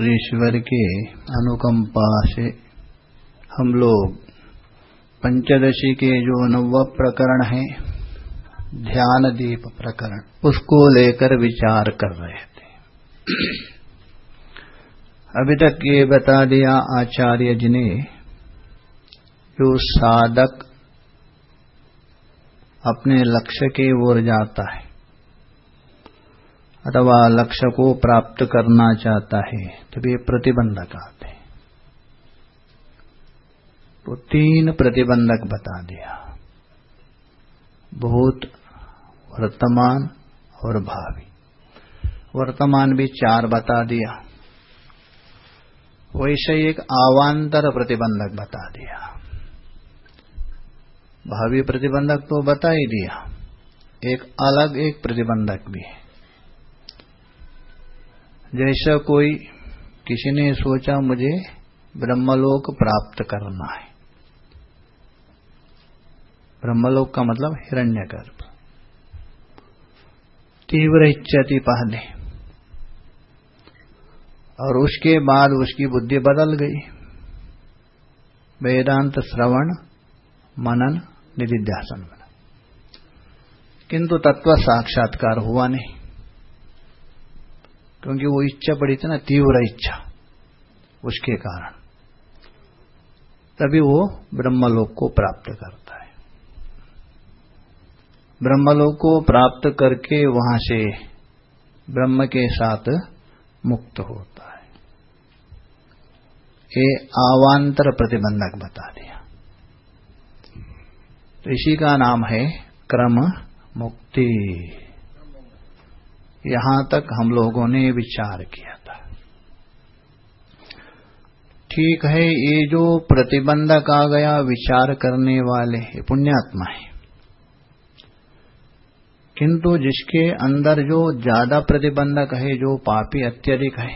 ईश्वर के अनुकंपा से हम लोग पंचदशी के जो नव प्रकरण है, ध्यान दीप प्रकरण, उसको लेकर विचार कर रहे थे। अभी तक ये बता दिया आचार्य जी ने, जो साधक अपने लक्ष्य की ओर जाता है अथवा लक्ष्य को प्राप्त करना चाहता है तो ये प्रतिबंधक आते हैं। तो तीन प्रतिबंधक बता दिया। भूत वर्तमान और भावी। वर्तमान भी चार बता दिया। वैसे एक आवांतर प्रतिबंधक बता दिया। भावी प्रतिबंधक तो बता ही दिया। एक अलग एक प्रतिबंधक भी है। जैसा कोई किसी ने सोचा मुझे ब्रह्मलोक प्राप्त करना है। ब्रह्मलोक का मतलब हिरण्यगर्भ। तीव्र इच्छा थी पहले। और उसके बाद उसकी बुद्धि बदल गई। वेदांत श्रवण, मनन, निधिध्यासन। बना किंतु तत्व साक्षात्कार हुआ नहीं। क्योंकि वो इच्छा बड़ी थी ना तीव्र इच्छा, उसके कारण। तभी वो ब्रह्मलोक को प्राप्त करता है। ब्रह्मलोक को प्राप्त करके वहाँ से ब्रह्म के साथ मुक्त होता है। ये आवांतर प्रतिबंधक बता दिया। तो इसी का नाम है क्रम मुक्ति। यहाँ तक हम लोगों ने विचार किया था। ठीक है ये जो प्रतिबंधक आ गया विचार करने वाले पुण्यात्मा है। किंतु जिसके अंदर जो ज़्यादा प्रतिबंधक है जो पापी अत्यधिक है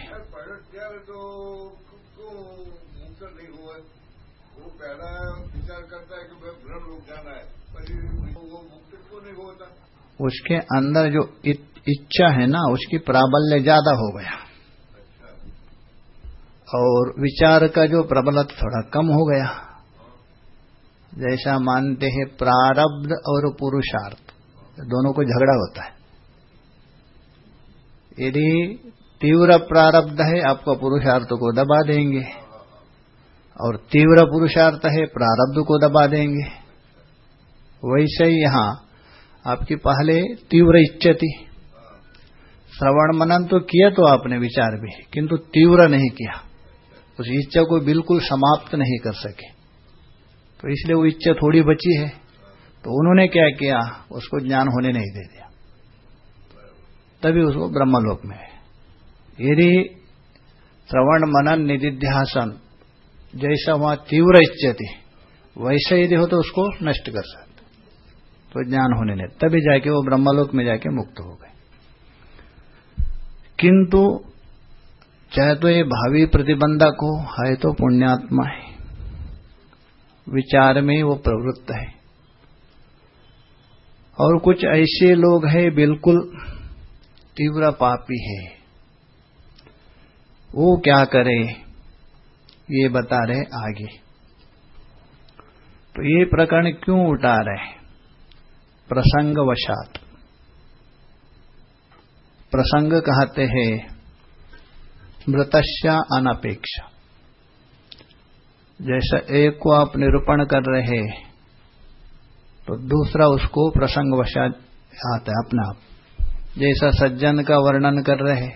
उसके अंदर जो इच्छा है ना, उसकी प्राबल्य ज़्यादा हो गया। और विचार का जो प्रबलत थोड़ा कम हो गया। जैसा मानते हैं प्रारब्ध और पुरुषार्थ, दोनों को झगड़ा होता है। यदि तीव्र प्रारब्ध है, आपको पुरुषार्थ को दबा देंगे। और तीव्र पुरुषार्थ है, प्रारब्ध को दबा देंगे। वैसे ही यहाँ आपकी पहले तीव्र इच्छा थी। श्रवण मनन तो किया तो आपने विचार भी, किंतु तीव्र नहीं किया। उस इच्छा को बिल्कुल समाप्त नहीं कर सके। तो इसलिए वो इच्छा थोड़ी बची है। तो उन्होंने क्या किया? उसको ज्ञान होने नहीं दे दिया। तभी उसको ब्रह्मलोक में यदि श्रवण मनन निधिध्यासन जैसा वहाँ तीव्र इच्छा थी, वैसे यदि हो तो उसको नष्ट कर सकते। तो ज्ञान होने नहीं, तभी जाके वो ब्रह्मलोक में जाके मुक्त हो गए। किंतु चाहे तो ये भावी प्रतिबंधक हो है तो पुण्यात्मा है। विचार में वो प्रवृत्त है। और कुछ ऐसे लोग हैं, बिल्कुल तीव्र पापी है। वो क्या करे, ये बता रहे आगे। तो ये प्रकरण क्यों उठा रहे प्रसंगवशात। प्रसंग कहते हैं, मृतश्या अनपेक्षा। जैसा एक को आप निरूपण कर रहे तो दूसरा उसको प्रसंग वशात आता है अपना आप। जैसा सज्जन का वर्णन कर रहे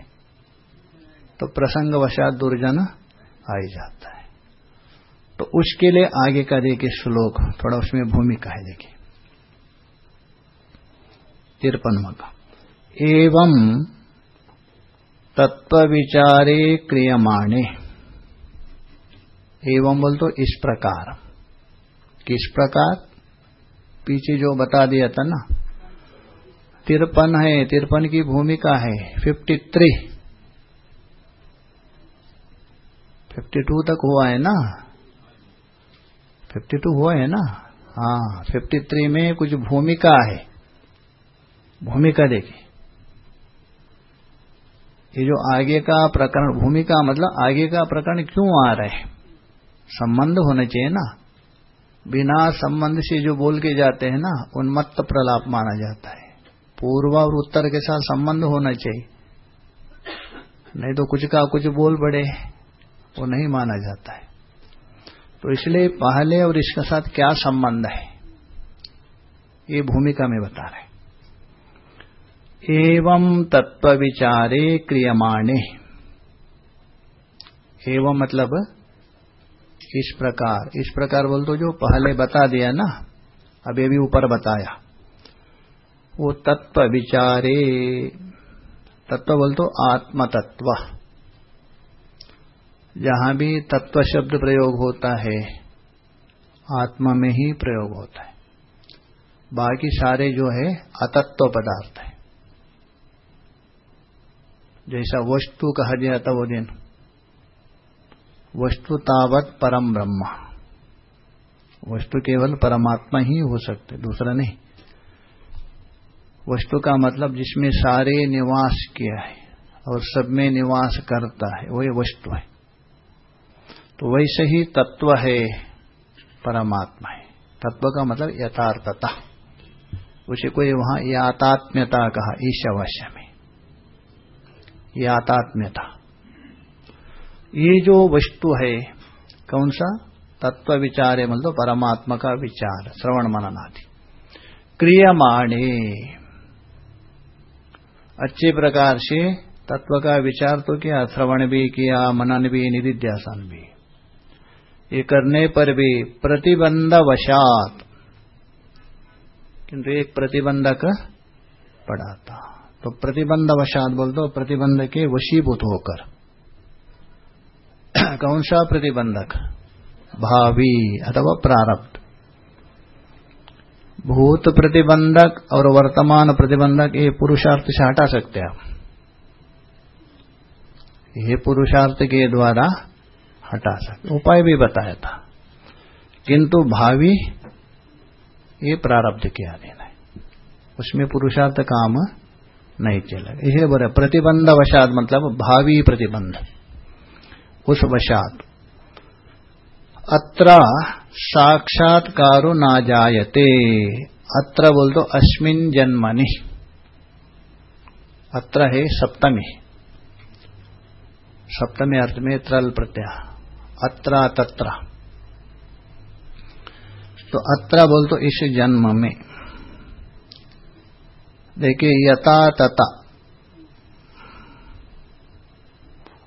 तो प्रसंग वशात दुर्जन आ जाता है। तो उसके लिए आगे का देखिए श्लोक, थोड़ा उसमें भूमिका है देखिए। तिरपन का एवं तत्व विचारे क्रियमाणे। एवं बोल तो इस प्रकार। किस प्रकार? पीछे जो बता दिया था ना। तिरपन है, तिरपन की भूमिका है। फिफ्टी थ्री फिफ्टी टू तक हुआ है ना। फिफ्टी टू हुआ है ना। हाँ फिफ्टी थ्री में कुछ भूमिका है। भूमिका देखिए। ये जो आगे का प्रकरण भूमिका मतलब आगे का प्रकरण क्यों आ रहे हैं? संबंध होने चाहिए ना। बिना संबंध से जो बोल के जाते हैं ना, उन्मत्त प्रलाप माना जाता है। पूर्व और उत्तर के साथ संबंध होना चाहिए। नहीं तो कुछ का कुछ बोल पड़े वो नहीं माना जाता है। तो इसलिए पहले और इसके साथ क्या संबंध है? ये भूमिका में बता रहे एवं तत्व विचारे क्रियमाणे। एवं मतलब इस प्रकार। इस प्रकार बोल तो जो पहले बता दिया ना, अभी अभी ऊपर बताया। वो तत्व विचारे तत्व बोल तो आत्म तत्व जहाँ भी तत्व शब्द प्रयोग होता है, आत्मा में ही प्रयोग होता है। बाकी सारे जो है अतत्व पदार्थ है। जैसा वस्तु कहा गया था वो दिन। वस्तु तावत परम ब्रह्म। वस्तु केवल परमात्मा ही हो सकते, दूसरा नहीं। वस्तु का मतलब जिसमें सारे निवास किया है और सब में निवास करता है वही वस्तु है। तो वैसे ही तत्व है, परमात्मा है। तत्व का मतलब यथार्थता। उसे कोई वहाँ यातात्म्यता कहा ईशावास्य में। ये आतात्म्य था। ये जो वस्तु है, कौन सा? तत्व विचार है मतलब परमात्मा का विचार, श्रवण मनन आदि क्रियमाणे। अच्छे प्रकार से तत्व का विचार तो किया, श्रवण भी किया, मनन भी, निधिध्यासन भी। ये करने पर भी प्रतिबंध वशात किंतु एक प्रतिबंधक पड़ा था। तो प्रतिबंध वशात बोल दो, प्रतिबंध के वशीभूत होकर। कौन सा प्रतिबंधक? भावी अथवा प्रारब्ध। भूत प्रतिबंधक और वर्तमान प्रतिबंधक, ये पुरुषार्थ से हटा सकते आप। ये पुरुषार्थ के द्वारा हटा सकते उपाय भी बताया था। किंतु भावी, ये प्रारब्ध किया देना है। उसमें पुरुषार्थ काम नहीं चलेगा इसलिए बोले प्रतिबंध वशात मतलब भावी प्रतिबंध। उस वशात। अत्र साक्षात्कारो ना जायते। अत्र बोल दो, अस्मिन जन्मनि। अत्र है सप्तमी। सप्तमी अर्थ में त्रल प्रत्यय। अत्र तत्र। तो अत्र बोल तो इस जन्म में। देखिए यथा तथा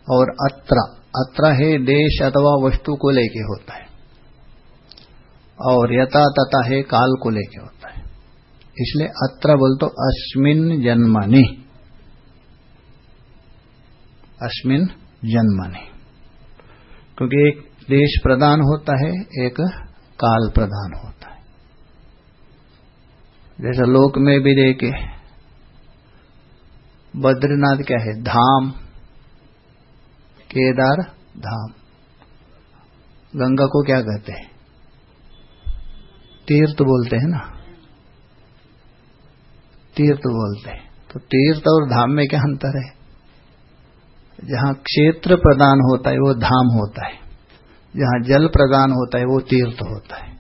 और अत्र। अत्र है देश अथवा वस्तु को लेके होता है। और यथा तथा है काल को लेके होता है। इसलिए अत्र बोल तो अस्मिन जन्मनि। अस्मिन जन्मनि। क्योंकि एक देश प्रदान होता है, एक काल प्रदान होता है। जैसा लोक में भी देखे बद्रीनाथ क्या है? धाम। केदार धाम। गंगा को क्या कहते हैं? तीर्थ बोलते हैं ना? तीर्थ बोलते हैं। तो तीर्थ और धाम में क्या अंतर है? जहाँ क्षेत्र प्रदान होता है, वो धाम होता है। जहाँ जल प्रदान होता है, वो तीर्थ होता है।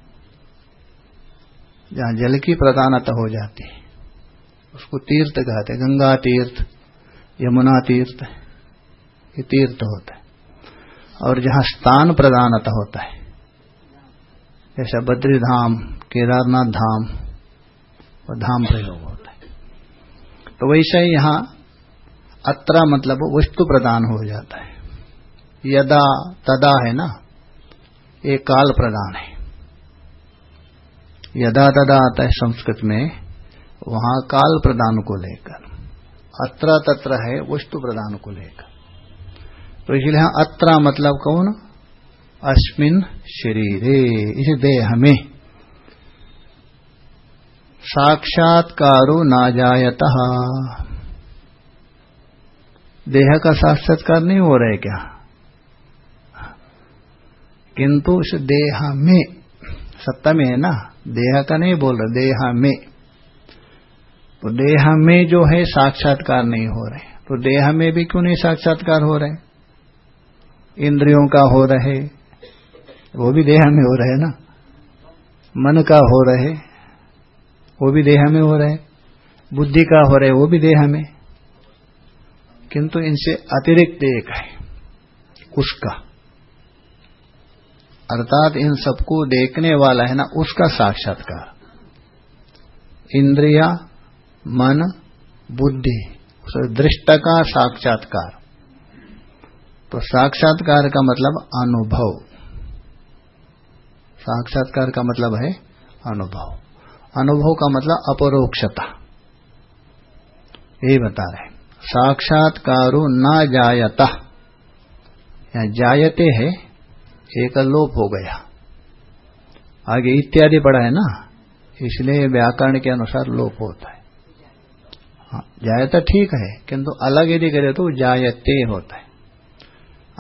जहाँ जल की प्रदानता हो जाती है। उसको तीर्थ कहते हैं, गंगा तीर्थ, यमुना तीर्थ, ये तीर्थ होता है। और जहाँ स्थान प्रधानता होता है, जैसा बद्री धाम केदारनाथ धाम और धाम प्रयोग होता है। तो वैसा ही यहाँ अत्र मतलब वस्तु प्रदान हो जाता है। यदा तदा है ना, ये काल प्रदान है। यदा तदा आता है संस्कृत में वहाँ काल प्रदान को लेकर, अत्र तत्र है, वस्तु प्रदान को लेकर। तो इसलिए यहाँ अत्र मतलब कौन? अस्मिन शरीरे, इस देह में। साक्षात्कारो ना जायत देह का साक्षात्कार नहीं हो रहा है क्या? किंतु इस देह में, सत्ता में है ना? देह का नहीं बोल रहा, देह में। तो देह में जो है साक्षात्कार नहीं हो रहे। तो देह में भी क्यों नहीं साक्षात्कार हो रहे? इंद्रियों का हो रहे, वो भी देह में हो रहे ना। मन का हो रहे, वो भी देह में हो रहे। बुद्धि का हो रहे, वो भी देह में। किंतु इनसे अतिरिक्त एक है, उसका। अर्थात इन सबको देखने वाला है ना, उसका साक्षात्कार। इंद्रिया मन, बुद्धि दृष्ट का साक्षात्कार। तो साक्षात्कार का मतलब अनुभव। साक्षात्कार का मतलब है अनुभव। अनुभव का मतलब अपरोक्षता। यही बता रहे साक्षात्कारो न जायता। या जायते है एक लोप हो गया। आगे इत्यादि पढ़ा है ना? इसलिए व्याकरण के अनुसार लोप होता है। हाँ, जायता ठीक है किंतु अलग यदि करे तो जायते होता है।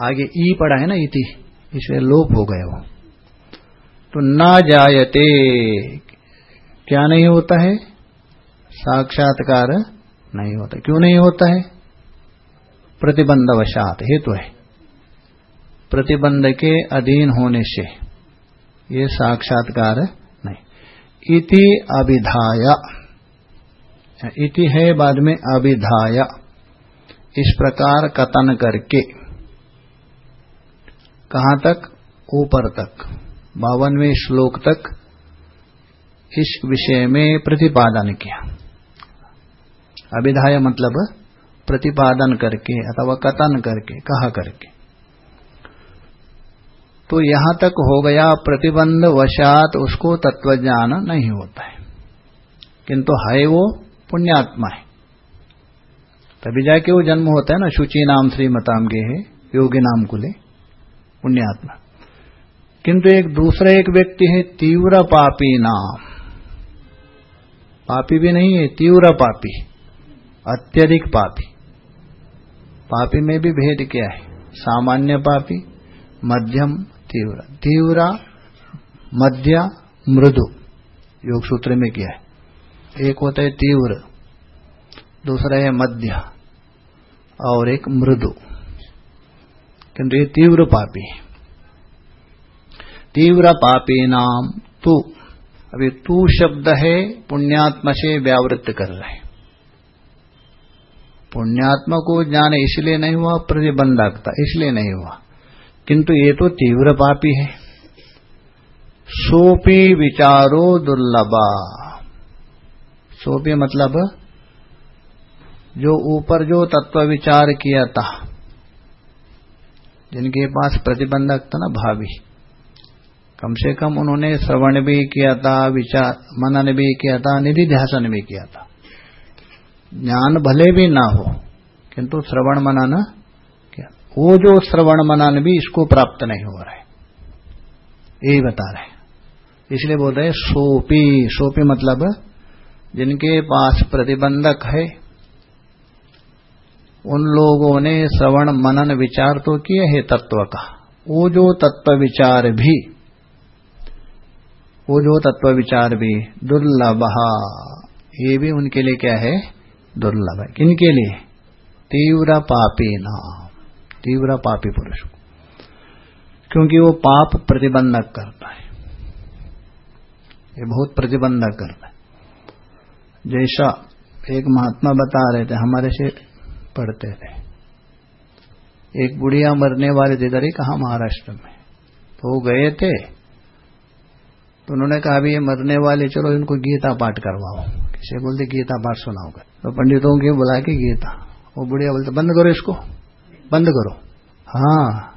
आगे ई पड़ा है ना इति इसलिए लोप हो गए वो। तो ना जायते क्या नहीं होता है? साक्षात्कार नहीं होता। क्यों नहीं होता है? प्रतिबंधवशात हेतु है। प्रतिबंध के अधीन होने से ये साक्षात्कार नहीं। इति अभिधाया। इति है बाद में अभिधाया। इस प्रकार कथन करके। कहाँ तक? ऊपर तक। बावनवे श्लोक तक इस विषय में प्रतिपादन किया। अभिधाय मतलब प्रतिपादन करके अथवा कथन करके, कहा करके। तो यहाँ तक हो गया प्रतिबंध वशात उसको तत्वज्ञान नहीं होता है। किंतु है वो पुण्यात्मा है तभी जाके वो जन्म होता है ना, शुचि नाम श्रीमताम गे है योगी नाम कुले, पुण्यात्मा। किंतु एक दूसरा एक व्यक्ति है, तीव्र पापी नाम। पापी भी नहीं है, तीव्र पापी। अत्यधिक पापी। पापी में भी भेद क्या है? सामान्य पापी, मध्यम, तीव्र। तीव्र, मध्य, मृदु। योग सूत्र में क्या है? एक होता है तीव्र, दूसरा है मध्य और एक मृदु। किंतु ये तीव्र पापी तीव्र पापी नाम तू। अभी तू शब्द है, पुण्यात्मा से व्यावृत्त कर रहे पुण्यात्मा को ज्ञान इसलिए नहीं हुआ, प्रतिबंधकता इसलिए नहीं हुआ। किंतु ये तो तीव्र पापी है। सोपी विचारो दुर्लभा। सोपी मतलब जो ऊपर जो तत्व विचार किया था, जिनके पास प्रतिबंधक था ना भावी, कम से कम उन्होंने श्रवण भी किया था, विचार, मनन भी किया था, निधि ध्यासन भी किया था। ज्ञान भले भी ना हो, किंतु श्रवण मनन वो जो श्रवण मनन भी इसको प्राप्त नहीं हो रहा है। यही बता रहे इसलिए बोल रहे सोपी सोपी मतलब जिनके पास प्रतिबंधक है, उन लोगों ने श्रवण मनन विचार तो किए है तत्व का। वो जो तत्व विचार भी, वो जो तत्व विचार भी दुर्लभ, ये भी उनके लिए क्या है? दुर्लभ है। किनके लिए? तीव्र पापी नाम, तीव्र पापी पुरुष क्योंकि वो पाप प्रतिबंधक करता है। ये बहुत प्रतिबंधक करता है। जैसा एक महात्मा बता रहे थे, हमारे से पढ़ते थे। एक बुढ़िया मरने वाले थे, इधर ही कहा महाराष्ट्र में। तो वो गए थे। तो उन्होंने कहा, अभी ये मरने वाले, चलो इनको गीता पाठ करवाओ। किसे बोलते, गीता पाठ सुनाओगे। तो पंडितों के बुला के गीता। वो बुढ़िया बोलते, बंद करो इसको, बंद करो। हाँ।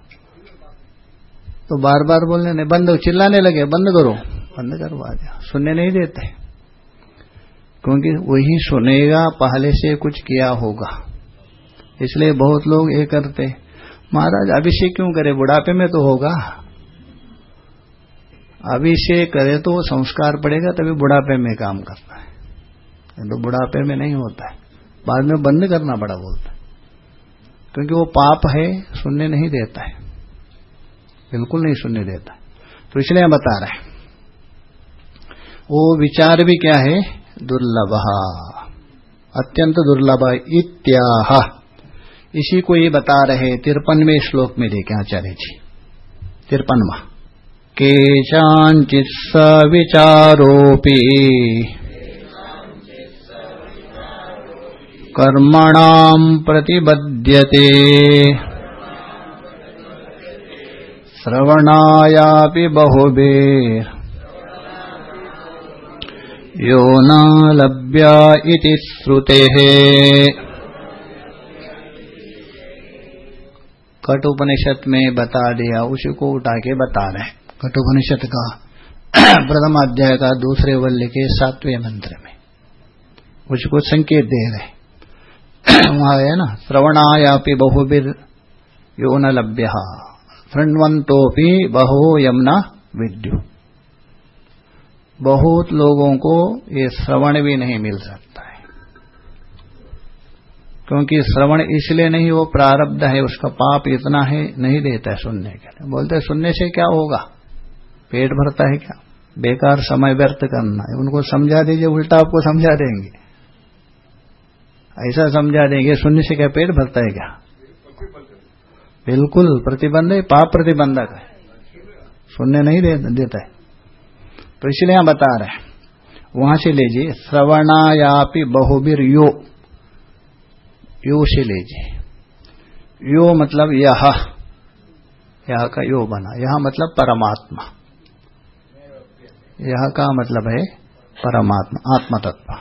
तो बार बार बोलने नहीं बंद, चिल्लाने लगे, बंद करो। बंद करवा दिया। सुनने नहीं देते। क्योंकि वही सुनेगा, पहले से कुछ किया होगा। इसलिए बहुत लोग ये करते महाराज, अभिषेक क्यों करे? बुढ़ापे में तो होगा। अभिषेक करे तो संस्कार पड़ेगा, तभी बुढ़ापे में काम करना है। तो बुढ़ापे में नहीं होता है। बाद में बंद करना पड़ा बोलता है। क्योंकि वो पाप है, सुनने नहीं देता है। बिल्कुल नहीं सुनने देता तो इसलिए बता रहे हैं। वो विचार भी क्या है? दुर्लभ। अत्यंत दुर्लभ इत्याह। इसी को ये बता रहे तिरपनवे श्लोक में देखे आचार्य जी। तिरपनवा। केशाञ्चित् सविचारोऽपि कर्मणाम् प्रतिबध्यते। श्रवणायापि बहुभिर् यो इति श्रुतेः। कटुपनिषद में बता दिया, उसी को उठा के बता रहे कटुपनिषद का प्रथम अध्याय का दूसरे वल्य के सातवें मंत्र में। उसको संकेत दे रहे वहाँ है ना, श्रवणायापि बहुबिर यो न लभ्य शृण्वंतोपि बहु यमुना विद्यु बहुत लोगों को ये श्रवण भी नहीं मिल सकता है। क्योंकि श्रवण इसलिए नहीं वो प्रारब्ध है उसका पाप इतना है नहीं देता है सुनने के लिए। बोलते सुनने से क्या होगा? पेट भरता है क्या? बेकार समय व्यर्थ करना है। उनको समझा दीजिए उल्टा आपको समझा देंगे। ऐसा समझा देंगे सुनने से क्या पेट भरता है क्या? बिल्कुल प्रतिबंध है पाप प्रतिबंधक है। सुनने नहीं दे, देता है। तो इसलिए यहाँ बता रहे हैं। वहाँ से लीजिए, श्रवणायापि बहुबीर यो। यो से लीजिए। यो मतलब यह यह का यो बना। यह मतलब परमात्मा। यह का मतलब है परमात्मा, आत्मतत्व।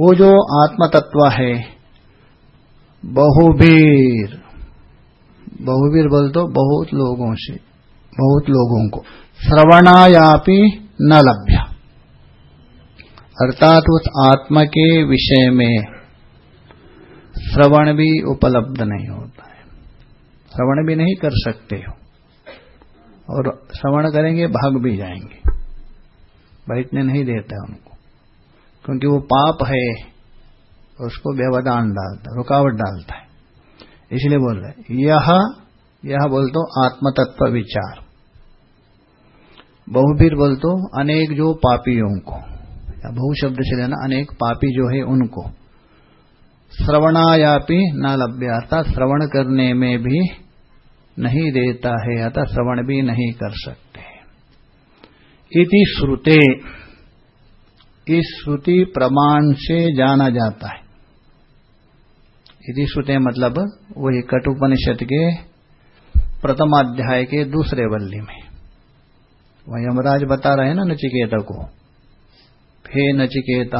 वो जो आत्मतत्व है बहुबीर बहुबीर बोल दो बहुत लोगों से, बहुत लोगों को। श्रवणायापि न लभ्य। अर्थात उस आत्मा के विषय में श्रवण भी उपलब्ध नहीं होता है। श्रवण भी नहीं कर सकते हो। और श्रवण करेंगे, भाग भी जाएँगे। बैठने नहीं देता है उनको क्योंकि वो पाप है, उसको व्यवधान डालता रुकावट डालता है। इसलिए बोल रहे यह यह बोल आत्मतत्व विचार। बहुबीर बोल तो अनेक जो पापियों को। या बहु शब्द से लेना, अनेक पापी जो है उनको। श्रवणायापि न लभ्य अर्थात श्रवण करने में भी नहीं देता है, अतः श्रवण भी नहीं कर सकते। इति श्रुते। इस श्रुति प्रमाण से जाना जाता है। इति श्रुते मतलब वही कटुपनिषद के प्रथम अध्याय के दूसरे वल्ली में। वह यमराज बता रहे हैं ना नचिकेता को। हे नचिकेत,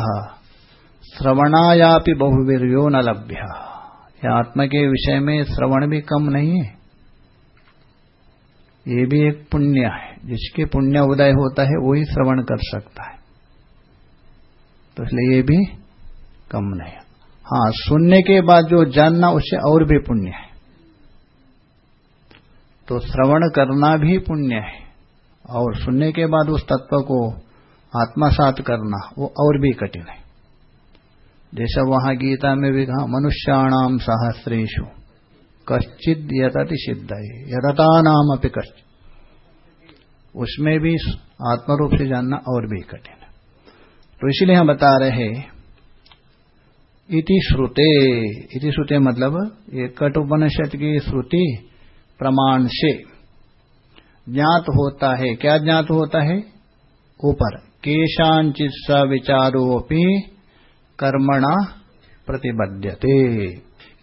श्रवणायापि बहुवीर्यो न लभ्य। आत्मा के विषय में श्रवण भी कम नहीं है। ये भी एक पुण्य है। जिसके पुण्य उदय होता है वही श्रवण कर सकता है। तो इसलिए ये भी कम नहीं हाँ सुनने के बाद जो जानना, उससे और भी पुण्य है। तो श्रवण करना भी पुण्य है। और सुनने के बाद उस तत्व को आत्मसात करना, वो और भी कठिन है। जैसा वहाँ गीता में भी कहा मनुष्याणाम सहस्रेशु कश्चित यतति सिद्ध यदता नाम अपनी कश्चित उसमें भी आत्मरूप से जानना और भी कठिन है। तो इसीलिए हम बता रहे इति श्रुते इति श्रुते मतलब ये कटुपनिषद की श्रुति प्रमाण से। ज्ञात होता है। क्या ज्ञात होता है? ऊपर। केशांचित स विचारोपि कर्मणा प्रतिबद्धते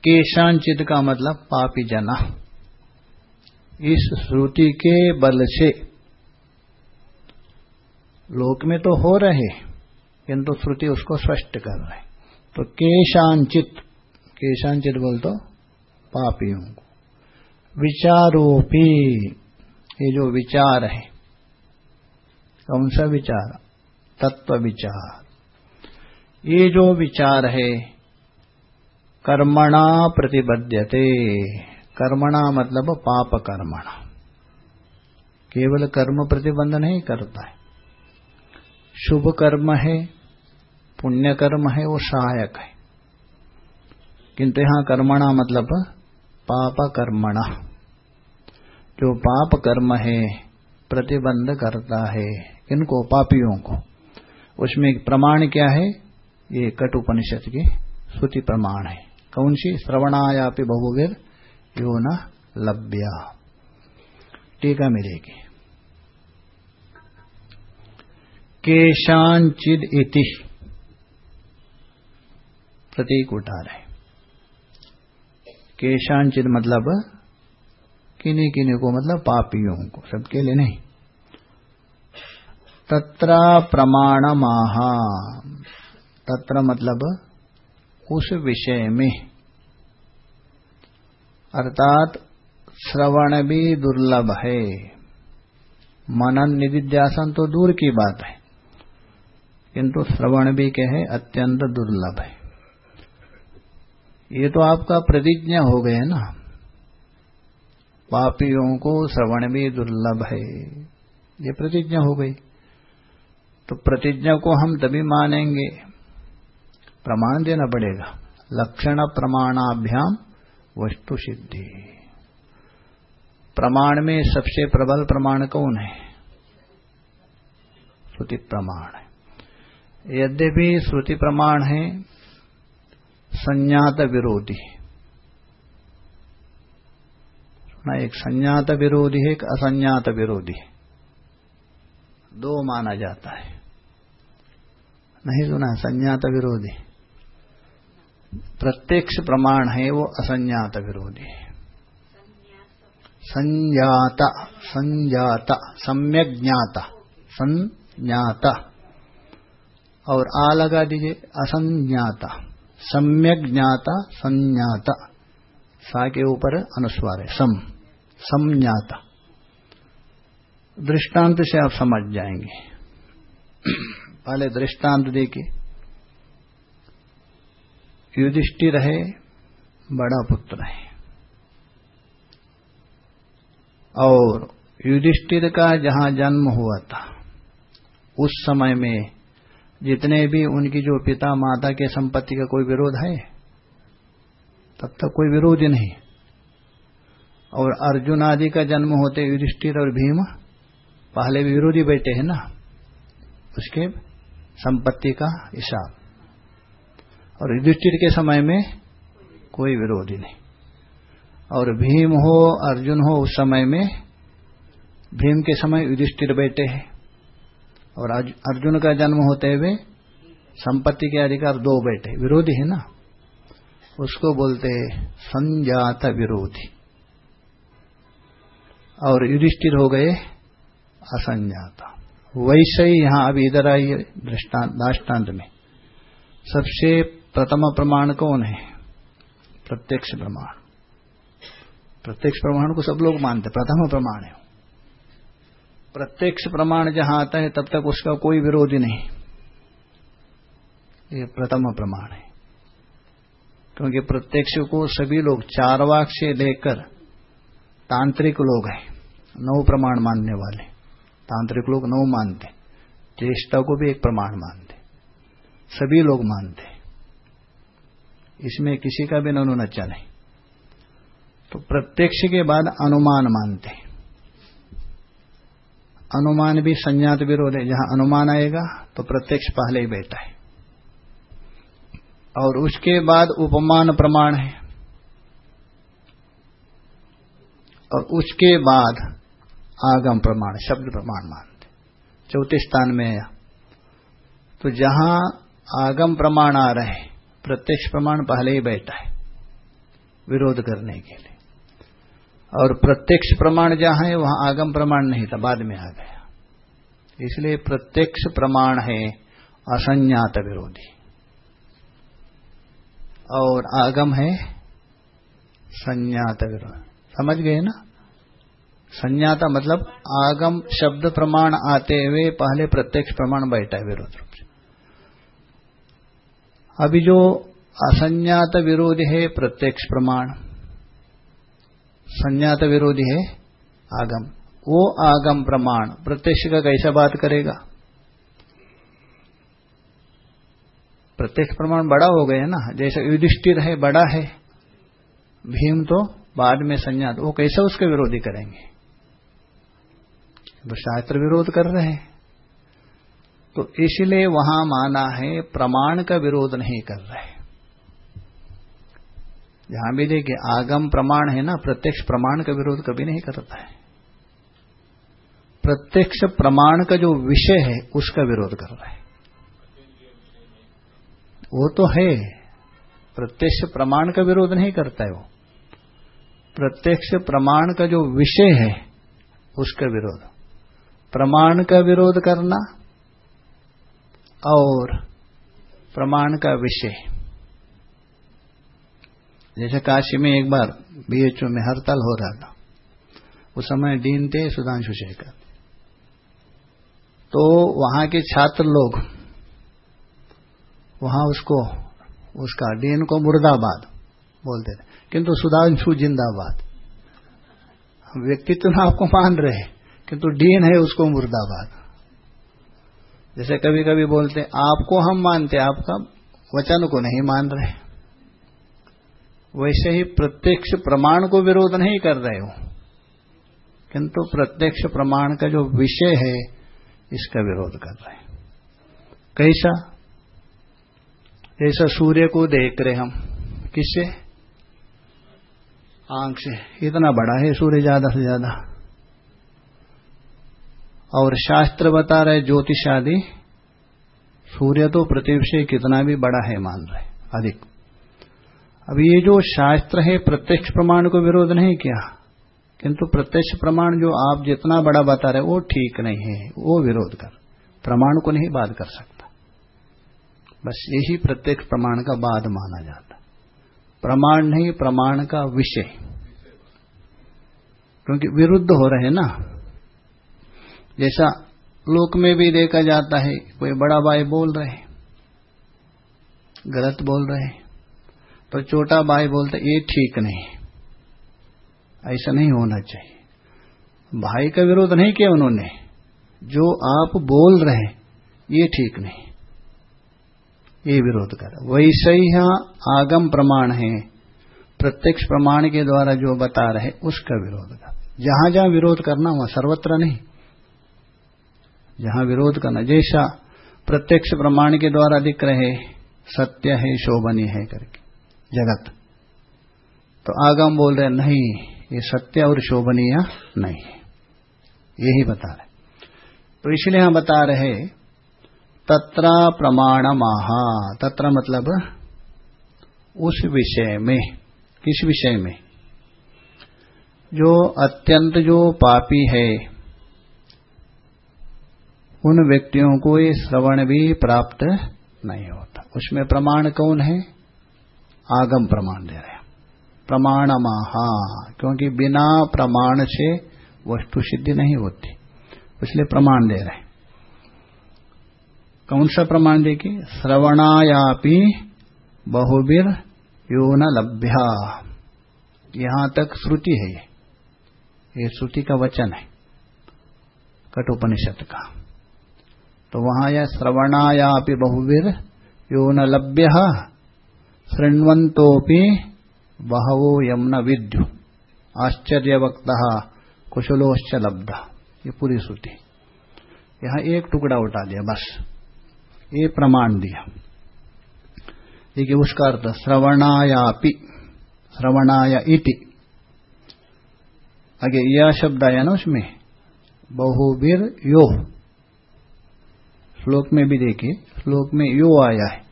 केशांचित का मतलब पापी जना। इस श्रुति के बल से लोक में तो हो रहे किंतु श्रुति उसको स्पष्ट कर रहे तो केशांचित केशांचित बोल तो पापियों को। विचारोपी ये जो विचार है, कौन सा विचार? तत्व विचार। ये जो विचार है, कर्मणा प्रतिबद्धते कर्मणा मतलब पाप कर्मणा। केवल कर्म प्रतिबंध नहीं करता है। शुभ कर्म है, पुण्य कर्म है, वो सहायक है। किंतु यहाँ कर्मणा मतलब पाप कर्मणा। जो पाप कर्म है, प्रतिबंध करता है, इनको पापियों को। उसमें प्रमाण क्या है? ये कटुपनिषद की श्रुति प्रमाण है। कौन सी? श्रवणायापि बहुवीर यो न लभ्य। टीका मिलेगी केशांचिद इति। प्रतीक उठा रहे। केशांचित मतलब किन्हीं किन्हीं को मतलब पापियों को, सबके लिए नहीं। तत्र प्रमाण महा तत्र मतलब उस विषय में। अर्थात श्रवण भी दुर्लभ है। मनन निधिध्यासन तो दूर की बात है। किंतु श्रवण भी कहे, अत्यंत दुर्लभ है। ये तो आपका प्रतिज्ञा हो गए ना। पापियों को श्रवण भी दुर्लभ है। ये प्रतिज्ञा हो गई। तो प्रतिज्ञा को हम तभी मानेंगे। प्रमाण देना पड़ेगा। लक्षण प्रमाणाभ्याम वस्तु सिद्धि। प्रमाण में सबसे प्रबल प्रमाण कौन है? श्रुति प्रमाण यद्यपि श्रुति प्रमाण है, संज्ञात विरोधी। ना एक संज्ञात विरोधी है, एक असंज्ञात विरोधी दो माना जाता है। नहीं सुना संज्ञात विरोधी। प्रत्यक्ष प्रमाण है, वो असंज्ञात विरोधी है। संज्ञाता संजाता सम्यक ज्ञाता संज्ञाता और आ लगा दीजिए असंज्ञाता सम्यक ज्ञाता संज्ञाता सा के ऊपर अनुस्वार है, सम। समज्ञाता दृष्टांत से आप समझ जाएँगे। पहले दृष्टांत देखिए। युधिष्ठिर है, बड़ा पुत्र है। और युधिष्ठिर का जहाँ जन्म हुआ था, उस समय में जितने भी उनकी जो पिता माता के संपत्ति का कोई विरोध है, तब तक कोई विरोध ही नहीं। और अर्जुन आदि का जन्म होते युधिष्ठिर और भीम पहले विरोधी बैठे हैं ना? उसके संपत्ति का हिसाब। और युधिष्ठिर के समय में कोई विरोधी नहीं। और भीम हो, अर्जुन हो, उस समय में भीम के समय युधिष्ठिर बैठे हैं। और अर्जुन का जन्म होते हुए संपत्ति के अधिकार दो बैठे विरोधी है ना? उसको बोलते संजात विरोधी। और युधिष्ठिर हो गए असंजाता वैसे ही यहाँ अभी इधर आई दृष्टांत में। सबसे प्रथम प्रमाण कौन है? प्रत्यक्ष प्रमाण। प्रत्यक्ष प्रमाण को सब लोग मानते प्रथम प्रमाण है प्रत्यक्ष प्रमाण जहाँ आता है, तब तक उसका कोई विरोधी नहीं। ये प्रथम प्रमाण है। क्योंकि प्रत्यक्ष को सभी लोग चार वाक से लेकर तांत्रिक लोग हैं, नौ प्रमाण मानने वाले। तांत्रिक लोग नौ मानते चेष्टा को भी एक प्रमाण मानते, सभी लोग मानते। इसमें किसी का भी ननुनच्चा नहीं। तो प्रत्यक्ष के बाद अनुमान मानते। अनुमान भी संज्ञात विरोध है, जहाँ अनुमान आएगा तो प्रत्यक्ष पहले ही बैठा है। और उसके बाद उपमान प्रमाण है। और उसके बाद आगम प्रमाण, शब्द प्रमाण मानते। चौथे स्थान में तो जहाँ आगम प्रमाण आ रहे प्रत्यक्ष प्रमाण पहले ही बैठा है, विरोध करने के लिए। और प्रत्यक्ष प्रमाण जहाँ है, वहाँ आगम प्रमाण नहीं था, बाद में आ गया। इसलिए प्रत्यक्ष प्रमाण है, असंज्ञात विरोधी। और आगम है, संज्ञात विरोध। समझ गए ना? संज्ञाता मतलब आगम शब्द प्रमाण आते हुए पहले प्रत्यक्ष प्रमाण बैठा है विरोध रूप से। अभी जो असंज्ञात विरोध है, प्रत्यक्ष प्रमाण संज्ञात विरोधी है, आगम। वो आगम प्रमाण, प्रत्यक्ष का कैसा बात करेगा? प्रत्यक्ष प्रमाण बड़ा हो गया ना? जैसे युधिष्ठिर है, बड़ा है। भीम तो बाद में संज्ञात वो कैसे उसके विरोधी करेंगे? वो शास्त्र विरोध कर रहे हैं। तो इसलिए वहाँ माना है, प्रमाण का विरोध नहीं कर रहे। जहाँ भी देखिए, आगम प्रमाण है ना, प्रत्यक्ष प्रमाण का विरोध कभी नहीं करता है। प्रत्यक्ष प्रमाण का जो विषय है, उसका विरोध कर रहा है। वो तो है, प्रत्यक्ष प्रमाण का विरोध नहीं करता है वो। प्रत्यक्ष प्रमाण का जो विषय है, उसका विरोध। प्रमाण का विरोध करना और प्रमाण का विषय। जैसे काशी में एक बार बीएचओ में हड़ताल हो रहा था, उस समय डीन थे सुधांशु शेखर। तो वहाँ के छात्र लोग, वहाँ उसको, उसका डीन को मुर्दाबाद बोलते थे। किंतु सुधांशु जिंदाबाद। व्यक्तित्व आपको मान रहे, किंतु डीन है उसको मुर्दाबाद। जैसे कभी कभी बोलते, आपको हम मानते, आपका वचन को नहीं मान रहे। वैसे ही प्रत्यक्ष प्रमाण को विरोध नहीं कर रहे हो। किंतु प्रत्यक्ष प्रमाण का जो विषय है, इसका विरोध कर रहे हैं। कैसा? जैसा सूर्य को देख रहे हम किससे आँख से इतना बड़ा है, सूर्य ज़्यादा से ज़्यादा। और शास्त्र बता रहे ज्योतिष आदि सूर्य तो पृथ्वी से कितना भी बड़ा है मान रहे अधिक। अब ये जो शास्त्र है, प्रत्यक्ष प्रमाण को विरोध नहीं किया। किंतु प्रत्यक्ष प्रमाण जो आप जितना बड़ा बता रहे वो ठीक नहीं है, वो विरोध कर। प्रमाण को नहीं बाध कर सकता। बस यही प्रत्यक्ष प्रमाण का बाद माना जाता प्रमाण नहीं, प्रमाण का विषय। क्योंकि विरुद्ध हो रहे ना। जैसा लोक में भी देखा जाता है, कोई बड़ा भाई बोल रहे गलत बोल रहे तो छोटा भाई बोलते, ये ठीक नहीं ऐसा नहीं होना चाहिए। भाई का विरोध नहीं किया उन्होंने। जो आप बोल रहे ये ठीक नहीं ये विरोध कर वैसे ही आगम प्रमाण है, प्रत्यक्ष प्रमाण के द्वारा जो बता रहे उसका विरोध कर जहाँ जहाँ विरोध करना, वहाँ सर्वत्र नहीं। जहाँ विरोध करना, जैसा प्रत्यक्ष प्रमाण के द्वारा दिख रहे सत्य है, शोभनीय है करके, जगत। तो आगम बोल रहे नहीं, ये सत्य और शोभनीय नहीं है। यही बता रहे तो इसलिए हम बता रहे तत्र महा तत्र मतलब उस विषय में, किस विषय में? जो अत्यंत जो पापी है, उन व्यक्तियों को ये श्रवण भी प्राप्त नहीं होता। उसमें प्रमाण कौन है? आगम प्रमाण दे रहे हैं। प्रमाण महा क्योंकि बिना प्रमाण से वस्तु सिद्धि नहीं होती, इसलिए प्रमाण दे रहे कौन सा प्रमाण देखिए? श्रवणायापि बहुबीर यो न लभ्या। यहाँ तक श्रुति है। ये ये श्रुति का वचन है। कठोपनिषद का। तो वहाँ यह श्रवणाया बहुवीर न लभ्य। शृण्वंतोपि बहवो यमुन विद्यु। आश्चर्य वक्त कुशलोश्च लब्ध। ये पूरी श्रुति। यहाँ एक टुकड़ा उठा दिया, बस। ये प्रमाण दिया। देखिए उसका अर्थ श्रवणायापि, श्रवणाया इति। आगे यह शब्द आया ना उसमें बहुवीर यो। श्लोक में भी देखिए, श्लोक में यो आया है।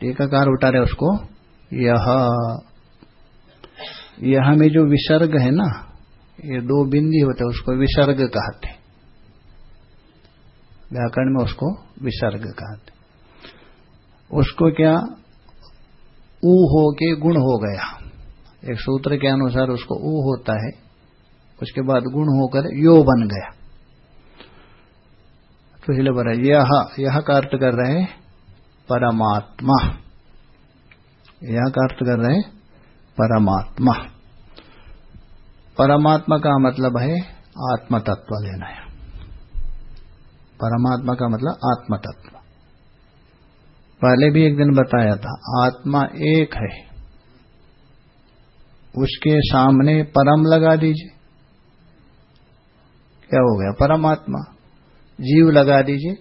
टीकाकार उठा रहे उसको, यह। यह में जो विसर्ग है ना, ये दो बिंदी होते हैं, उसको विसर्ग कहते व्याकरण में उसको विसर्ग कहते उसको क्या? ऊ हो के गुण हो गया। एक सूत्र के अनुसार उसको ऊ होता है, उसके बाद गुण होकर यो बन गया। तो इसलिए बोला, यह यह का अर्थ कर रहे परमात्मा। यह का अर्थ कर रहे परमात्मा। परमात्मा का मतलब है आत्म तत्व लेना है। परमात्मा का मतलब आत्म तत्व पहले भी एक दिन बताया था, आत्मा एक है। उसके सामने परम लगा दीजिए। क्या हो गया? परमात्मा। जीव लगा दीजिए।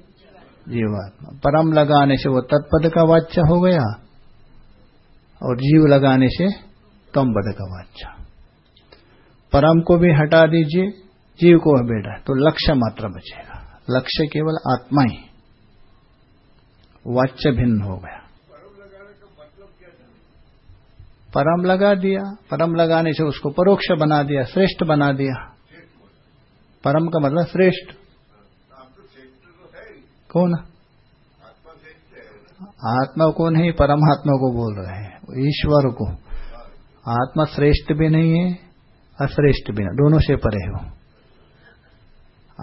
जीवात्मा। परम लगाने से वो तत्पद का वाच्य हो गया और जीव लगाने से तम बद का वाचा परम को भी हटा दीजिए, जीव को भी बेटा तो लक्ष्य मात्र बचेगा। लक्ष्य केवल आत्मा ही। वाच्य भिन्न हो गया। परम लगा दिया, परम लगाने से उसको परोक्ष बना दिया, श्रेष्ठ बना दिया। परम का मतलब श्रेष्ठ। कौन? आत्मा को नहीं, परमात्मा को बोल रहे हैं। ईश्वर को। आत्मा श्रेष्ठ भी नहीं है, अश्रेष्ठ भी नहीं। दोनों से परे हो।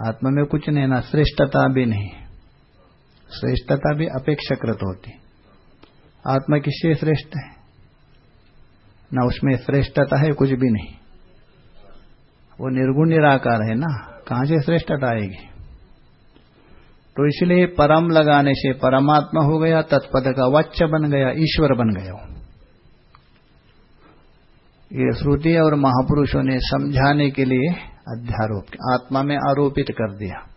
आत्मा में कुछ नहीं, ना श्रेष्ठता भी नहीं। श्रेष्ठता भी अपेक्षाकृत होती। आत्मा किससे श्रेष्ठ है? ना उसमें श्रेष्ठता है, कुछ भी नहीं। वो निर्गुण निराकार है ना, कहाँ से श्रेष्ठता आएगी? तो इसलिए परम लगाने से परमात्मा हो गया, तत्पद का वाच्य बन गया, ईश्वर बन गया ये श्रुति और महापुरुषों ने समझाने के लिए अध्यारोप आत्मा में आरोपित कर दिया।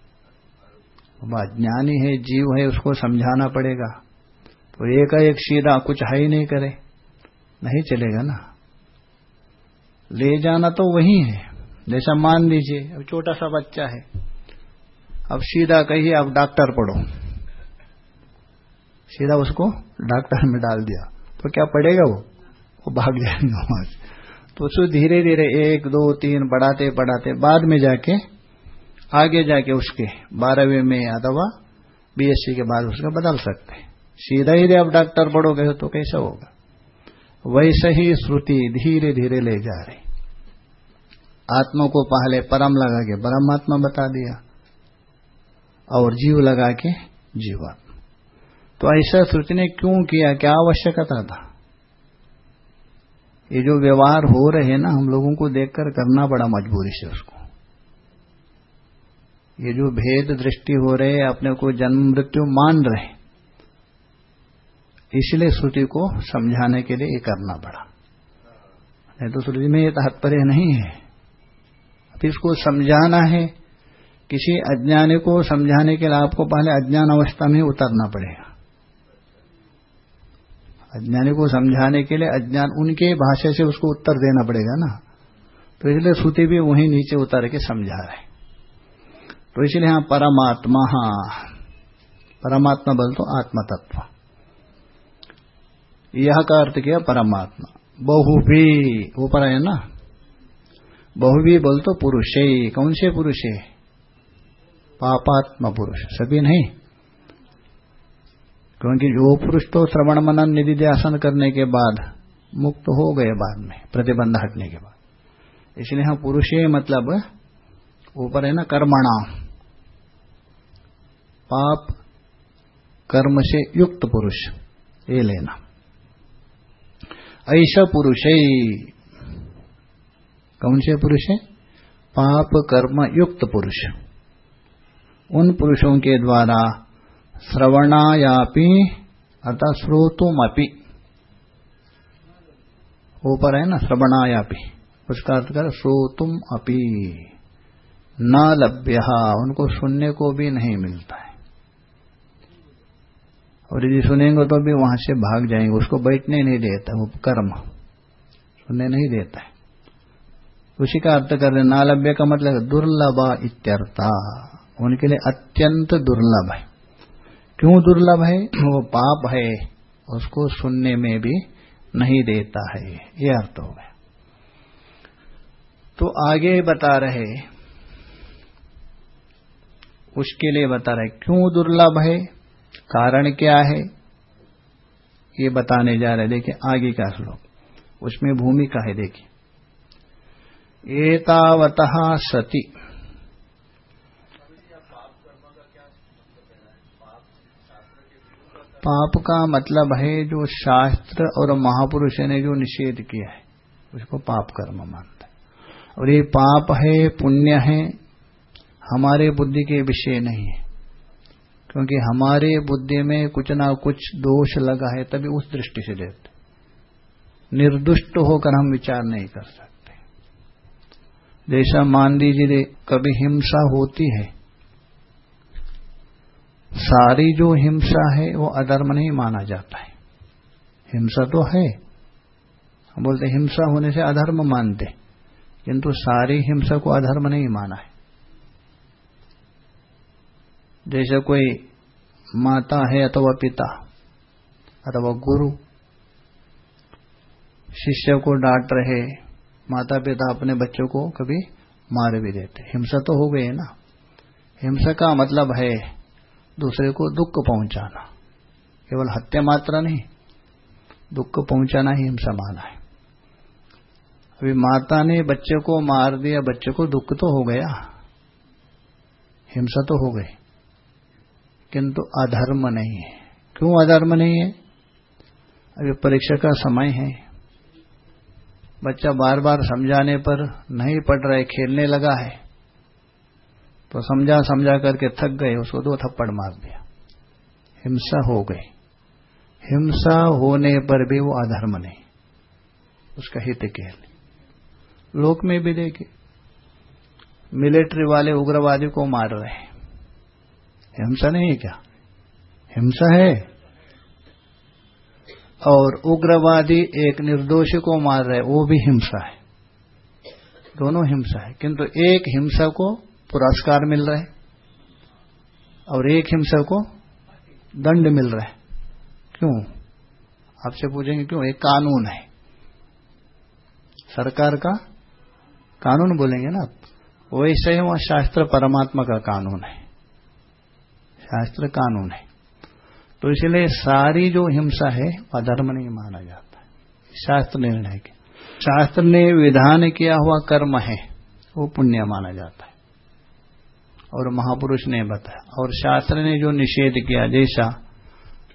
ज्ञानी है, जीव है, उसको समझाना पड़ेगा। तो एक एक सीधा, कुछ है ही नहीं करे। नहीं चलेगा ना। ले जाना तो वही है। जैसा मान लीजिए, अब छोटा सा बच्चा है। अब सीधा कहिए, अब डॉक्टर पढ़ो। सीधा उसको डॉक्टर में डाल दिया। तो क्या पढ़ेगा वो? वो भाग जाएगा वहाँ तो उसको धीरे धीरे, एक, दो, तीन, बढ़ाते बढ़ाते, बाद में जाके, आगे जाके उसके बारहवीं में अथवा बीएससी के बाद उसका बदल सकते सीधा ही आप डॉक्टर पढ़ोगे तो कैसा होगा? वैसे ही श्रुति धीरे धीरे ले जा रही। आत्मा को पहले परम लगा के, परमात्मा बता दिया, और जीव लगा के जीवात्मा। तो ऐसा श्रुति ने क्यों किया? क्या आवश्यकता था? ये जो व्यवहार हो रहे हैं ना, हम लोगों को देखकर करना पड़ा मजबूरी से उसको। ये जो भेद दृष्टि हो रहे अपने को जन्म मृत्यु मान रहे इसलिए श्रुति को समझाने के लिए ये करना पड़ा। नहीं तो श्रुति में ये तात्पर्य नहीं है। अब इसको समझाना है, किसी अज्ञानी को समझाने के लिए आपको पहले अज्ञान अवस्था में उतरना पड़ेगा। अज्ञानी को समझाने के लिए अज्ञान उनके भाषा से उसको उत्तर देना पड़ेगा ना। तो इसलिए श्रुति भी वहीं नीचे उतर के समझा रहे तो इसलिए यहाँ परमात्मा परमात्मा बोल तो आत्मा तत्व यह का अर्थ किया परमात्मा। बहु भी ऊपर है ना? बहु भी बोल तो पुरुष कौन से पुरुष है? पापात्मा पुरुष। सभी नहीं? क्योंकि जो पुरुष तो श्रवण मनन निधि आसन करने के बाद मुक्त हो गए बाद में, प्रतिबंध हटने के बाद। इसलिए हम पुरुष मतलब ऊपर है ना कर्मणा। पाप कर्म से युक्त पुरुष, ये लेना। ऐसा पुरुष कौन से पुरुष है? पाप कर्म युक्त पुरुष। उन पुरुषों के द्वारा श्रवणायापि अर्थात श्रोतुमपि। ऊपर है ना, श्रवणायापि। उसका अर्थ कर श्रोतुम अपि न लभ्य, उनको सुनने को भी नहीं मिलता है। और यदि सुनेंगे तो भी वहाँ से भाग जाएँगे। उसको बैठने नहीं देता, वो कर्म। सुनने नहीं देता है। उसी का अर्थ कर रहे नालभ्य का मतलब दुर्लभ इत्यर्था। उनके लिए अत्यंत दुर्लभ है। क्यों दुर्लभ है? वो पाप है, उसको सुनने में भी नहीं देता है। ये अर्थ हो गया। तो आगे बता रहे, उसके लिए बता रहे, क्यों दुर्लभ है? कारण क्या है? ये बताने जा रहे, देखिए आगे का श्लोक। उसमें भूमिका है, देखिए। एतावत सती। पाप का मतलब है जो शास्त्र और महापुरुष ने जो निषेध किया है, उसको पाप कर्म मानता है। और ये पाप है, पुण्य है, हमारे बुद्धि के विषय नहीं है। क्योंकि हमारे बुद्धि में कुछ ना कुछ दोष लगा है, तभी उस दृष्टि से लेते निर्दुष्ट होकर हम विचार नहीं कर सकते। जैसा मान लीजिए कभी हिंसा होती है सारी जो हिंसा है, वो अधर्म नहीं माना जाता है। हिंसा तो है। हम बोलते हिंसा होने से अधर्म मानते किंतु सारी हिंसा को अधर्म नहीं माना है। जैसे कोई माता है अथवा पिता, अथवा गुरु, शिष्य को डांट रहे माता पिता अपने बच्चों को कभी मार भी देते हिंसा तो हो गई है ना। हिंसा का मतलब है दूसरे को दुख पहुंचाना। केवल हत्या मात्रा नहीं, दुख पहुंचाना ही हिंसा माना है। अभी माता ने बच्चे को मार दिया, बच्चे को दुख तो हो गया, हिंसा तो हो गई। किंतु अधर्म नहीं है। क्यों अधर्म नहीं है? अभी परीक्षा का समय है। बच्चा बार बार समझाने पर नहीं पढ़ रहे खेलने लगा है। तो समझा समझा करके थक गए, उसको दो थप्पड़ मार दिया। हिंसा हो गई। हिंसा होने पर भी वो अधर्म नहीं। उसका हित के लिए। लोक में भी देखे मिलिट्री वाले उग्रवादी को मार रहे हैं। हिंसा नहीं है क्या? हिंसा है। और उग्रवादी एक निर्दोषी को मार रहे वो भी हिंसा है। दोनों हिंसा है। किंतु एक हिंसा को पुरस्कार मिल रहा है और एक हिंसा को दंड मिल रहा। है क्यों? आपसे पूछेंगे क्यों? एक कानून है। सरकार का कानून बोलेंगे ना आप? वैसे ही वहाँ शास्त्र परमात्मा का कानून है। शास्त्र कानून है। तो इसलिए सारी जो हिंसा है, वह धर्म नहीं माना जाता। शास्त्र निर्णय के। शास्त्र ने विधान किया हुआ कर्म है, वो पुण्य माना जाता है। और महापुरुष ने बताया। और शास्त्र ने जो निषेध किया, जैसा,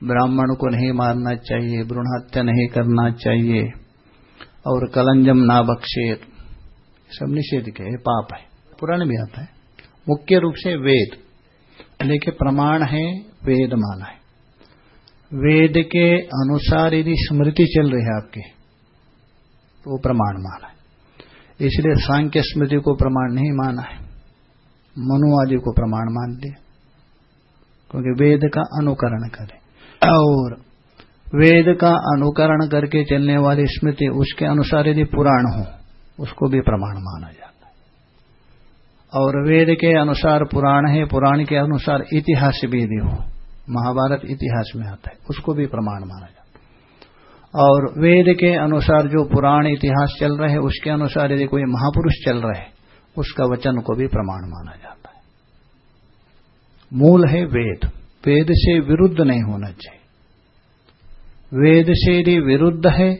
ब्राह्मण को नहीं मारना चाहिए भ्रूण हत्या नहीं करना चाहिए, और कलंजम ना बख्शे, सब निषेध किया। ये पाप है। पुराण भी आता है। मुख्य रूप से वेद। लेकिन प्रमाण है वेद माना है। वेद के अनुसार यदि स्मृति चल रही है आपकी तो प्रमाण माना है। इसलिए सांख्य स्मृति को प्रमाण नहीं माना है। मनु आदि को प्रमाण मान लिया क्योंकि वेद का अनुकरण करे। और वेद का अनुकरण करके चलने वाली स्मृति, उसके अनुसार यदि पुराण हो, उसको भी प्रमाण माना जाता है। और वेद के अनुसार पुराण है, पुराण के अनुसार इतिहास भी यदि हो, महाभारत इतिहास में आता है, उसको भी प्रमाण माना जाता है। और वेद के अनुसार जो पुराण इतिहास चल रहे उसके अनुसार यदि कोई महापुरुष चल रहे उसका वचन को भी प्रमाण माना जाता है। मूल है वेद। वेद से विरुद्ध नहीं होना चाहिए। वेद से यदि विरुद्ध है,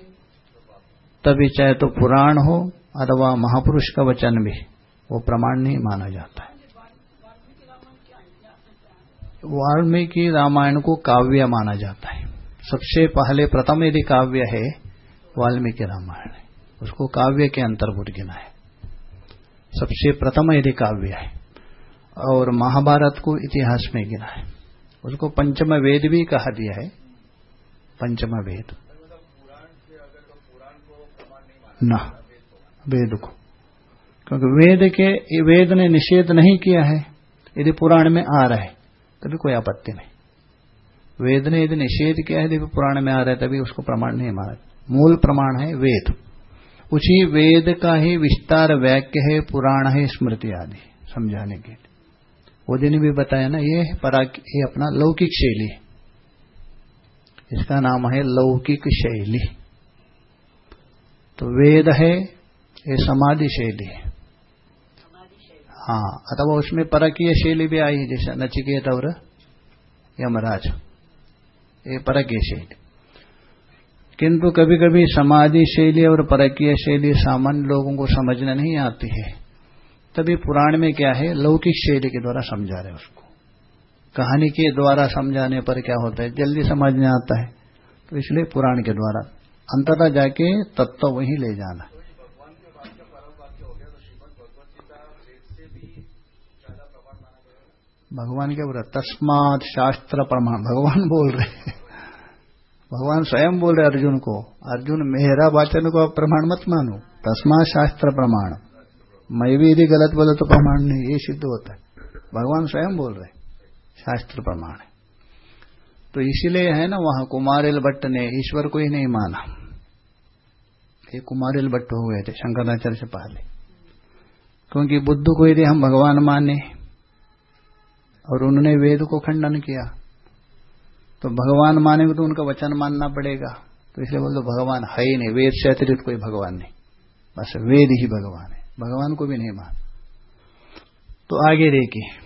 तभी चाहे तो पुराण हो अथवा महापुरुष का वचन भी, वो प्रमाण नहीं माना जाता है। वाल्मीकि रामायण को काव्य माना जाता है। सबसे पहले प्रथम यदि काव्य है, वाल्मीकि रामायण उसको काव्य के अंतर्भूत गिना है। सबसे प्रथम यदि काव्य है, और महाभारत को इतिहास में गिना है। उसको पंचम वेद भी कहा दिया है। पंचम वेद। न, वेद को। क्योंकि वेद के, वेद ने निषेध नहीं किया है। यदि पुराण में आ रहा है, तभी कोई आपत्ति नहीं। वेद ने यदि निषेध किया है, यदि पुराण में आ रहा है, तभी उसको प्रमाण नहीं माना। मूल प्रमाण है वेद। उसी वेद का ही विस्तार वाक्य है, पुराण है, स्मृति आदि, समझाने के लिए। वो दिन भी बताया ना, ये ये अपना लौकिक शैली। इसका नाम है लौकिक शैली। तो वेद है, ये समाधि शैली है। हाँ अथवा उसमें परकीय शैली भी आई जैसे नचिकेत और यमराज। ये परकीय शैली। किंतु कभी कभी समाधि शैली और परकीय शैली सामान्य लोगों को समझने नहीं आती है। तभी पुराण में क्या है? लौकिक शैली के द्वारा समझा रहे उसको। कहानी के द्वारा समझाने पर क्या होता है? जल्दी समझ में आता है। तो इसलिए पुराण के द्वारा। अंततः जाके तत्व वहीं ले जाना। भगवान क्या बोल तस्मात शास्त्र प्रमाण। भगवान बोल रहे भगवान स्वयं बोल रहे अर्जुन को, अर्जुन, मेहरा वाचन को प्रमाण मत मानो। तस्मा शास्त्र प्रमाण। मैं भी यदि गलत बोले तो प्रमाण नहीं, ये सिद्ध होता है। भगवान स्वयं बोल रहे शास्त्र प्रमाण तो इसीलिए है ना, वहाँ कुमारिल भट्ट ने ईश्वर को ही नहीं माना। ये कुमारिल भट्ट हो गए थे, शंकराचार्य से पहले। क्योंकि बुद्ध को यदि हम भगवान माने, और उन्होंने वेद को खंडन किया तो भगवान मानेंगे तो उनका वचन मानना पड़ेगा। तो इसलिए बोल दो भगवान है ही नहीं, वेद से अतिरिक्त कोई भगवान नहीं। बस वेद ही भगवान है। भगवान को भी नहीं मान। तो आगे देखिए।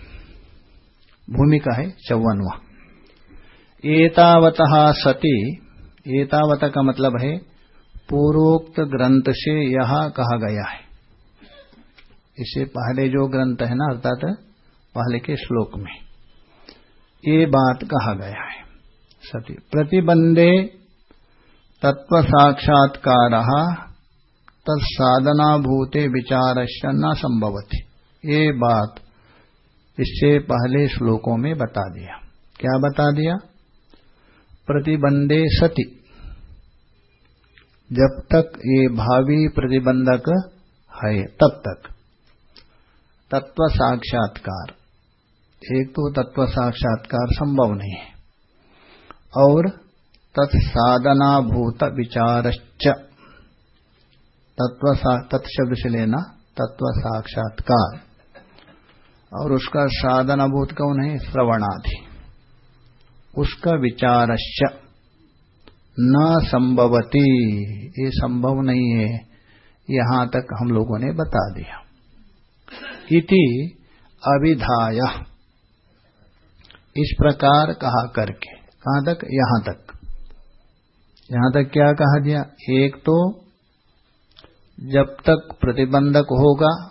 भूमिका है चौवनवा। एतावत सती, एतावत का मतलब है, पूर्वोक्त ग्रंथ से यह कहा गया है। इससे पहले जो ग्रंथ है ना, अर्थात पहले के श्लोक में ये बात कहा गया है। सती। प्रतिबंधे तत्व साक्षात्कार तत्साधना भूते विचार न संभवती। ये बात इससे पहले श्लोकों में बता दिया। क्या बता दिया? प्रतिबंधे सती। जब तक ये भावी प्रतिबंधक है, तब तक। तत्व साक्षात्कार एक तो तत्व साक्षात्कार संभव नहीं है। और तत्साधनाभूत विचारश्च। तत्व तत्शब्द से लेना, तत्व साक्षात्कार। और उसका साधनाभूत कौन है? श्रवणादि। उसका विचारश्च। न संभवती। ये संभव नहीं है। यहाँ तक हम लोगों ने बता दिया। इति अविधाय। इस प्रकार कहा करके। कहाँ तक? यहाँ तक। यहाँ तक क्या कहा गया? एक तो जब तक प्रतिबंधक होगा,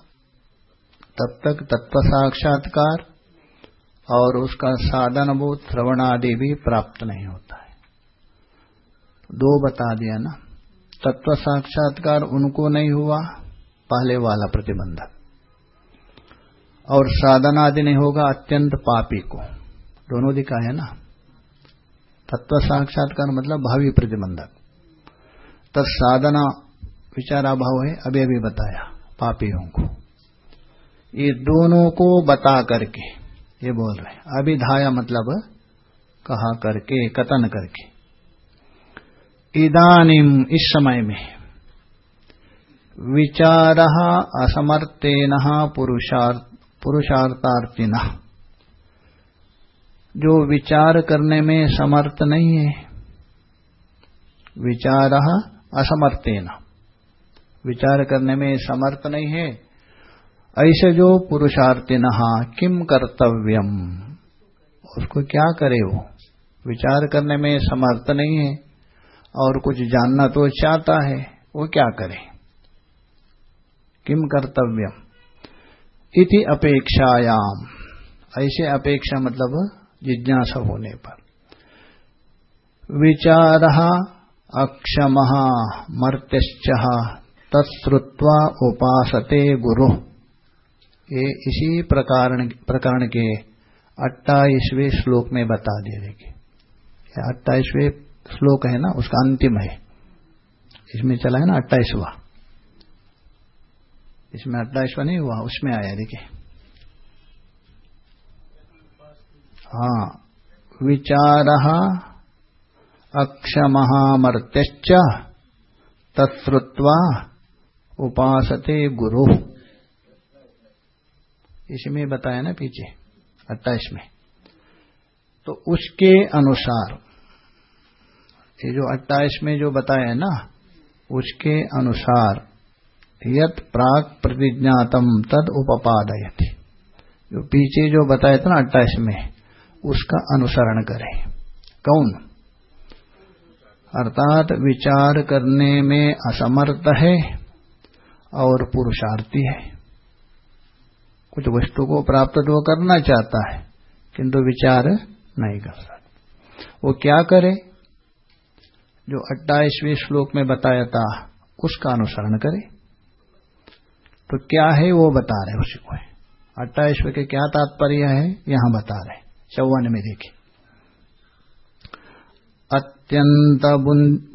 तब तक तत्व साक्षात्कार और उसका साधनभूत श्रवण आदि भी प्राप्त नहीं होता है। दो बता दिया ना। तत्व साक्षात्कार उनको नहीं हुआ, पहले वाला प्रतिबंधक। और साधन आदि नहीं होगा, अत्यंत पापी को। दोनों दिखाए ना? तत्व साक्षात्कार मतलब भावी प्रतिबंधक। तत्साधना विचाराभाव है, अभी अभी बताया पापियों को। ये दोनों को बता करके, ये बोल रहे अभिधाया मतलब कहा करके, कथन करके। इदानिम इस समय में विचार असमर्थेन पुरुषार्थार्थिना। जो विचार करने में समर्थ नहीं है। विचार असमर्थेन। विचार करने में समर्थ नहीं है। ऐसे जो पुरुषार्थी नहा किम कर्तव्यम? उसको क्या करे वो? विचार करने में समर्थ नहीं है और कुछ जानना तो चाहता है, वो क्या करे? किम कर्तव्यम? इति अपेक्षायाम। ऐसे अपेक्षा मतलब जिज्ञासा होने पर। विचार अक्षम, मर्त्यश्च, तत्श्रुत्वा उपासते गुरु। ये इसी प्रकरण प्रकरण के अट्ठाईसवें श्लोक में बता दिए देखिए। अट्ठाईसवें श्लोक है ना, उसका अंतिम है। इसमें चला है ना, अट्ठाईसवा। इसमें अट्ठाईसवा नहीं हुआ, उसमें आया देखिए। हाँ विचार अक्षमहामर्त्यश्च तत्वा उपासते गुरु। इसमें बताया ना पीछे, अट्ठाईस में। तो उसके अनुसार, ये जो अट्ठाईस में जो बताया ना, उसके अनुसार यत प्राक प्रतिज्ञातम तद उपादय जो पीछे जो बताया था ना अट्ठाईस में उसका अनुसरण करें। कौन? अर्थात विचार करने में असमर्थ है और पुरुषार्थी है। कुछ वस्तु को प्राप्त तो करना चाहता है, किंतु विचार नहीं कर सकता। वो क्या करे? जो अट्ठाईसवें श्लोक में बताया था, उसका अनुसरण करे। तो क्या है वो बता रहे उसी को। अट्ठाईसवें के क्या तात्पर्य है? यहाँ बता रहे चौवन में देखे। अत्यंत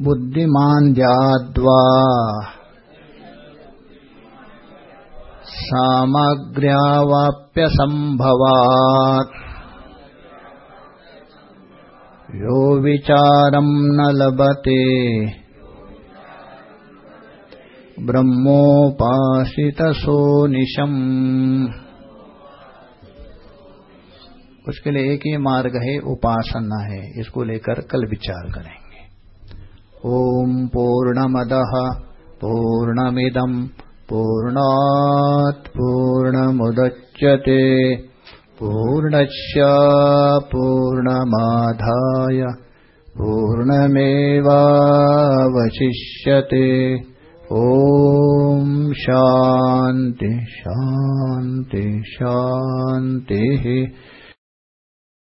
बुद्धिमान जाद्वा। सामग्र्यावाप्य संभवात् यो विचारम न लभते। ब्रह्मोपासितसोनिशम्। उसके लिए एक ही मार्ग है, उपासना है। इसको लेकर कल विचार करेंगे। ओम पूर्णमदः पूर्णमिदम् पूर्णात् पूर्णमुदच्यते पूर्णस्य पूर्णमाधाय, पूर्णमेवावशिष्यते। ॐ शान्ति शान्ति, शान्तिः।